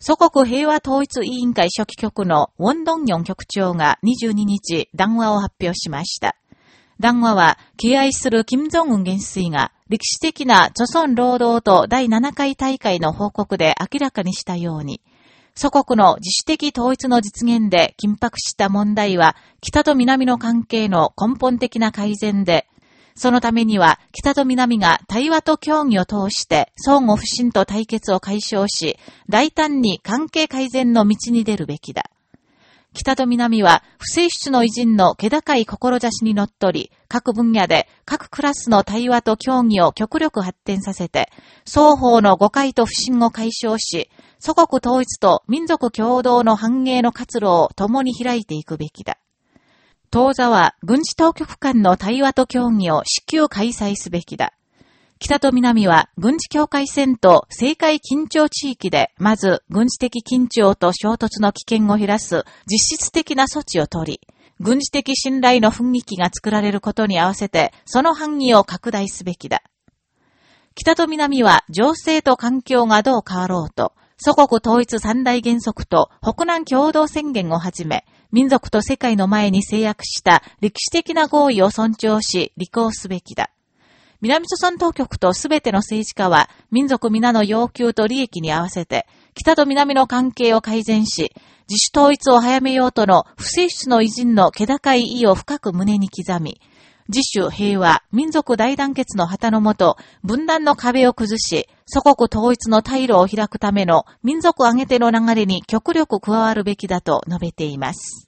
祖国平和統一委員会初期局のウォンドンヨン局長が22日談話を発表しました。談話は、敬愛する金正恩元帥が歴史的な著村労働党第7回大会の報告で明らかにしたように、祖国の自主的統一の実現で緊迫した問題は、北と南の関係の根本的な改善で、そのためには、北と南が対話と協議を通して、相互不信と対決を解消し、大胆に関係改善の道に出るべきだ。北と南は不正出の偉人の気高い志にのっとり、各分野で各クラスの対話と協議を極力発展させて、双方の誤解と不信を解消し、祖国統一と民族共同の繁栄の活路を共に開いていくべきだ。当座は軍事当局間の対話と協議を至急開催すべきだ。北と南は軍事境界線と政界緊張地域で、まず軍事的緊張と衝突の危険を減らす実質的な措置を取り、軍事的信頼の雰囲気が作られることに合わせて、その範囲を拡大すべきだ。北と南は情勢と環境がどう変わろうと、祖国統一三大原則と北南共同宣言をはじめ、民族と世界の前に制約した歴史的な合意を尊重し、履行すべきだ。南朝鮮当局とすべての政治家は、民族皆の要求と利益に合わせて、北と南の関係を改善し、自主統一を早めようとの不正出の偉人の気高い意を深く胸に刻み、自主、平和、民族大団結の旗のもと、分断の壁を崩し、祖国統一の退路を開くための民族挙げての流れに極力加わるべきだと述べています。